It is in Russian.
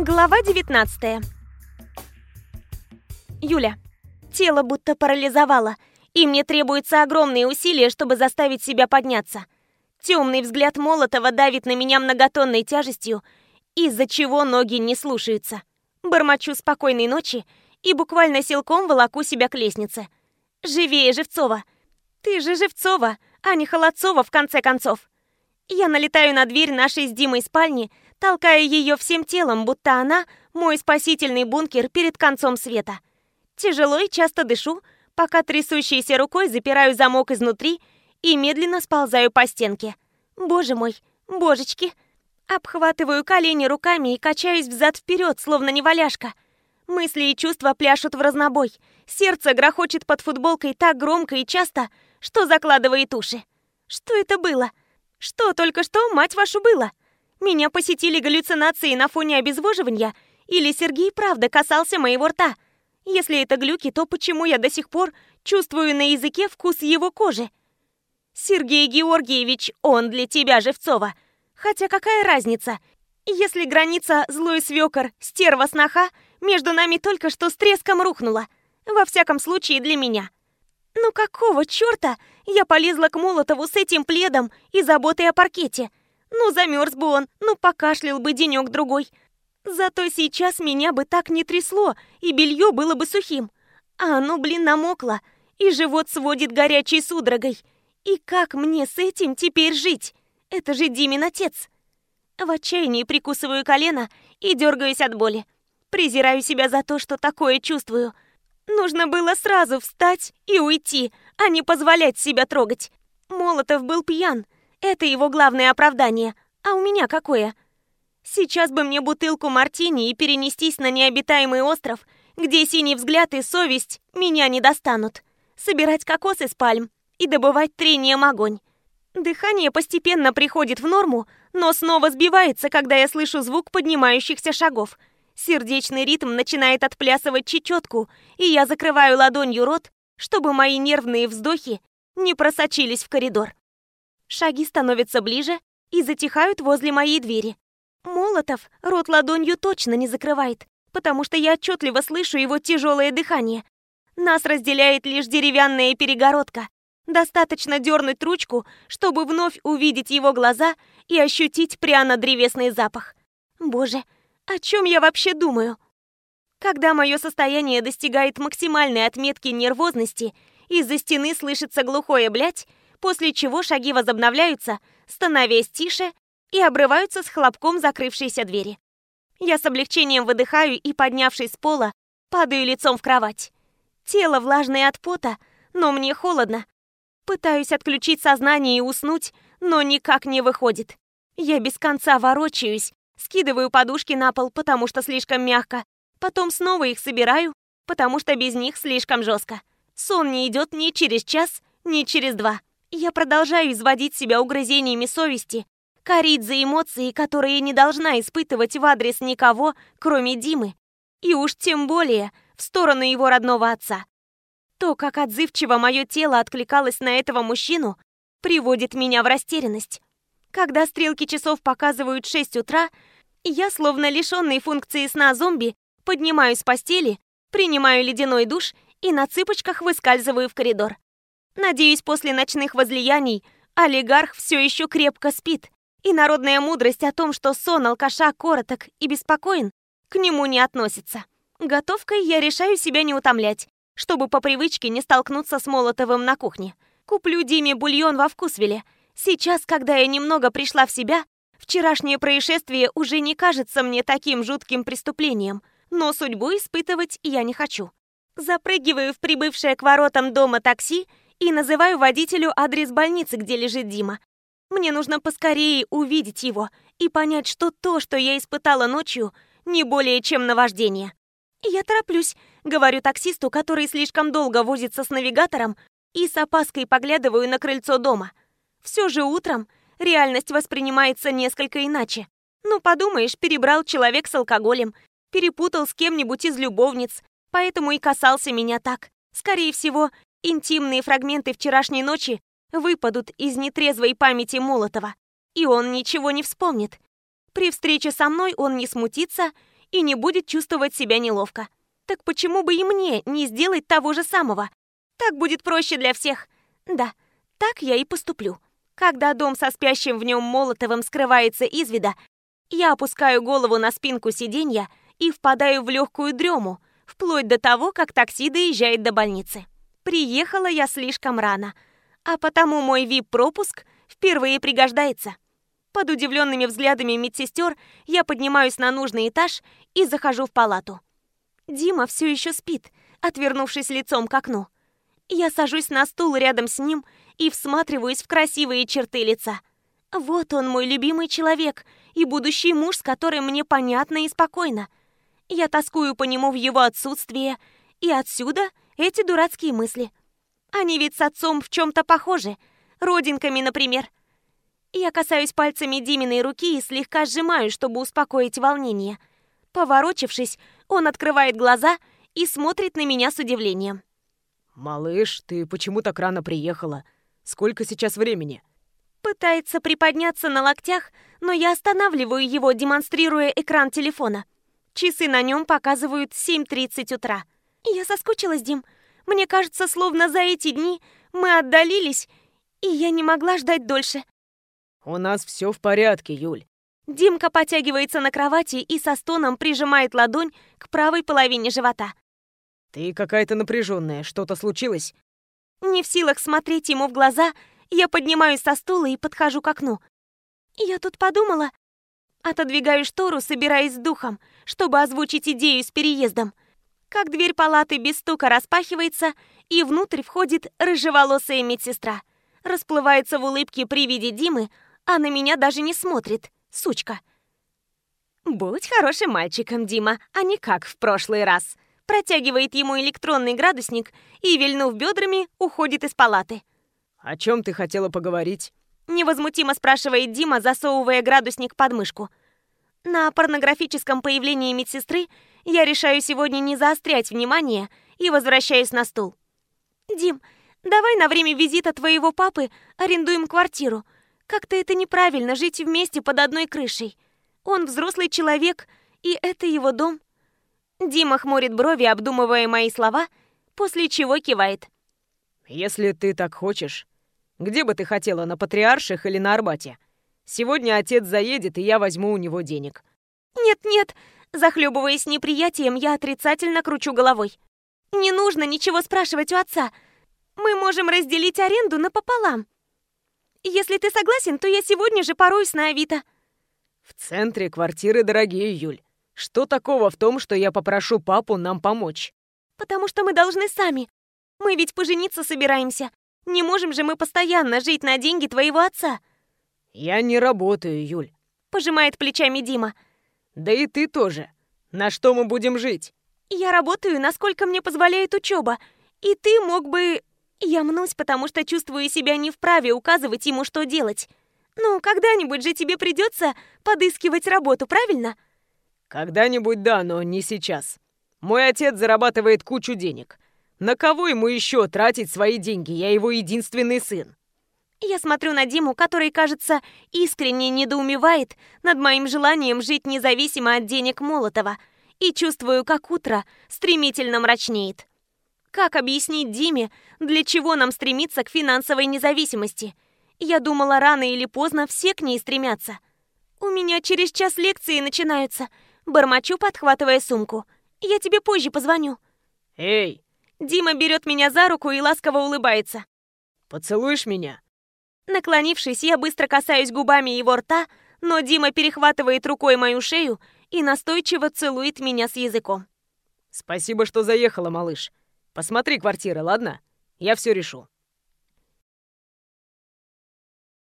Глава 19 Юля. Тело будто парализовало, и мне требуются огромные усилия, чтобы заставить себя подняться. Темный взгляд Молотова давит на меня многотонной тяжестью, из-за чего ноги не слушаются. Бормочу спокойной ночи и буквально силком волоку себя к лестнице. Живее, Живцова! Ты же Живцова, а не Холодцова, в конце концов. Я налетаю на дверь нашей с Димой спальни, толкая ее всем телом, будто она мой спасительный бункер перед концом света. Тяжело и часто дышу, пока трясущейся рукой запираю замок изнутри и медленно сползаю по стенке. Боже мой, божечки! Обхватываю колени руками и качаюсь взад-вперед, словно неваляшка. Мысли и чувства пляшут в разнобой. Сердце грохочет под футболкой так громко и часто, что закладывает уши. Что это было? Что только что, мать вашу, было? Меня посетили галлюцинации на фоне обезвоживания? Или Сергей правда касался моего рта? Если это глюки, то почему я до сих пор чувствую на языке вкус его кожи? Сергей Георгиевич, он для тебя, Живцова. Хотя какая разница? Если граница злой свекор, стерва сноха, между нами только что с треском рухнула. Во всяком случае, для меня. Ну какого черта я полезла к Молотову с этим пледом и заботой о паркете? Ну замерз бы он, ну покашлял бы денек-другой. Зато сейчас меня бы так не трясло, и белье было бы сухим. А оно, блин, намокло, и живот сводит горячей судорогой. И как мне с этим теперь жить? Это же Димин отец. В отчаянии прикусываю колено и дергаюсь от боли. Презираю себя за то, что такое чувствую. Нужно было сразу встать и уйти, а не позволять себя трогать. Молотов был пьян. Это его главное оправдание. А у меня какое? Сейчас бы мне бутылку мартини и перенестись на необитаемый остров, где синий взгляд и совесть меня не достанут. Собирать кокосы с пальм и добывать трением огонь. Дыхание постепенно приходит в норму, но снова сбивается, когда я слышу звук поднимающихся шагов. Сердечный ритм начинает отплясывать чечетку, и я закрываю ладонью рот, чтобы мои нервные вздохи не просочились в коридор. Шаги становятся ближе и затихают возле моей двери. Молотов рот ладонью точно не закрывает, потому что я отчетливо слышу его тяжелое дыхание. Нас разделяет лишь деревянная перегородка. Достаточно дернуть ручку, чтобы вновь увидеть его глаза и ощутить пряно-древесный запах. Боже, о чем я вообще думаю? Когда мое состояние достигает максимальной отметки нервозности, из-за стены слышится глухое «блять», после чего шаги возобновляются, становясь тише и обрываются с хлопком закрывшейся двери. Я с облегчением выдыхаю и, поднявшись с пола, падаю лицом в кровать. Тело влажное от пота, но мне холодно. Пытаюсь отключить сознание и уснуть, но никак не выходит. Я без конца ворочаюсь, скидываю подушки на пол, потому что слишком мягко, потом снова их собираю, потому что без них слишком жестко. Сон не идет ни через час, ни через два. Я продолжаю изводить себя угрызениями совести, корить за эмоции, которые не должна испытывать в адрес никого, кроме Димы. И уж тем более в сторону его родного отца. То, как отзывчиво мое тело откликалось на этого мужчину, приводит меня в растерянность. Когда стрелки часов показывают 6 утра, я, словно лишенный функции сна зомби, поднимаюсь с постели, принимаю ледяной душ и на цыпочках выскальзываю в коридор. Надеюсь, после ночных возлияний олигарх все еще крепко спит, и народная мудрость о том, что сон алкаша короток и беспокоен, к нему не относится. Готовкой я решаю себя не утомлять, чтобы по привычке не столкнуться с Молотовым на кухне. Куплю Диме бульон во вкусвеле. Сейчас, когда я немного пришла в себя, вчерашнее происшествие уже не кажется мне таким жутким преступлением, но судьбу испытывать я не хочу. Запрыгиваю в прибывшее к воротам дома такси и называю водителю адрес больницы, где лежит Дима. Мне нужно поскорее увидеть его и понять, что то, что я испытала ночью, не более чем наваждение. Я тороплюсь, говорю таксисту, который слишком долго возится с навигатором, и с опаской поглядываю на крыльцо дома. Все же утром реальность воспринимается несколько иначе. Ну, подумаешь, перебрал человек с алкоголем, перепутал с кем-нибудь из любовниц, поэтому и касался меня так. Скорее всего, интимные фрагменты вчерашней ночи выпадут из нетрезвой памяти Молотова, и он ничего не вспомнит. При встрече со мной он не смутится и не будет чувствовать себя неловко. Так почему бы и мне не сделать того же самого? Так будет проще для всех. Да, так я и поступлю. Когда дом со спящим в нем Молотовым скрывается из вида, я опускаю голову на спинку сиденья и впадаю в легкую дрему, вплоть до того, как такси доезжает до больницы. Приехала я слишком рано, а потому мой вип-пропуск впервые пригождается. Под удивленными взглядами медсестер я поднимаюсь на нужный этаж и захожу в палату. Дима все еще спит, отвернувшись лицом к окну. Я сажусь на стул рядом с ним и всматриваюсь в красивые черты лица. Вот он, мой любимый человек и будущий муж, с которым мне понятно и спокойно. Я тоскую по нему в его отсутствие, и отсюда эти дурацкие мысли. Они ведь с отцом в чем-то похожи, родинками, например. Я касаюсь пальцами Диминой руки и слегка сжимаю, чтобы успокоить волнение. Поворочившись, он открывает глаза и смотрит на меня с удивлением. «Малыш, ты почему так рано приехала? Сколько сейчас времени?» Пытается приподняться на локтях, но я останавливаю его, демонстрируя экран телефона. Часы на нем показывают 7.30 утра. Я соскучилась, Дим. Мне кажется, словно за эти дни мы отдалились, и я не могла ждать дольше. «У нас все в порядке, Юль». Димка потягивается на кровати и со стоном прижимает ладонь к правой половине живота. «Ты какая-то напряженная. Что-то случилось?» Не в силах смотреть ему в глаза, я поднимаюсь со стула и подхожу к окну. Я тут подумала... Отодвигаю штору, собираясь с духом, чтобы озвучить идею с переездом. Как дверь палаты без стука распахивается, и внутрь входит рыжеволосая медсестра. Расплывается в улыбке при виде Димы, а на меня даже не смотрит, сучка. «Будь хорошим мальчиком, Дима, а не как в прошлый раз», протягивает ему электронный градусник и, вильнув бедрами, уходит из палаты. «О чем ты хотела поговорить?» Невозмутимо спрашивает Дима, засовывая градусник под мышку. На порнографическом появлении медсестры я решаю сегодня не заострять внимание и возвращаюсь на стул. «Дим, давай на время визита твоего папы арендуем квартиру. Как-то это неправильно жить вместе под одной крышей. Он взрослый человек, и это его дом. Дима хмурит брови, обдумывая мои слова, после чего кивает. Если ты так хочешь, где бы ты хотела, на Патриарших или на Арбате? Сегодня отец заедет, и я возьму у него денег. Нет-нет, захлебываясь неприятием, я отрицательно кручу головой. Не нужно ничего спрашивать у отца. Мы можем разделить аренду напополам. Если ты согласен, то я сегодня же пороюсь на Авито. В центре квартиры дорогие, Юль. Что такого в том, что я попрошу папу нам помочь? Потому что мы должны сами. Мы ведь пожениться собираемся. Не можем же мы постоянно жить на деньги твоего отца. Я не работаю, Юль. Пожимает плечами Дима. Да и ты тоже. На что мы будем жить? Я работаю, насколько мне позволяет учеба. И ты мог бы... Я мнусь, потому что чувствую себя не вправе указывать ему, что делать. Ну, когда-нибудь же тебе придется подыскивать работу, правильно? Когда-нибудь да, но не сейчас. Мой отец зарабатывает кучу денег. На кого ему еще тратить свои деньги? Я его единственный сын. Я смотрю на Диму, который, кажется, искренне недоумевает над моим желанием жить независимо от денег Молотова, и чувствую, как утро стремительно мрачнеет. Как объяснить Диме, для чего нам стремиться к финансовой независимости? Я думала, рано или поздно все к ней стремятся. У меня через час лекции начинаются. Бормочу, подхватывая сумку. Я тебе позже позвоню. Эй! Дима берет меня за руку и ласково улыбается. Поцелуешь меня? Наклонившись, я быстро касаюсь губами его рта, но Дима перехватывает рукой мою шею и настойчиво целует меня с языком. Спасибо, что заехала, малыш. Посмотри квартиры, ладно? Я все решу.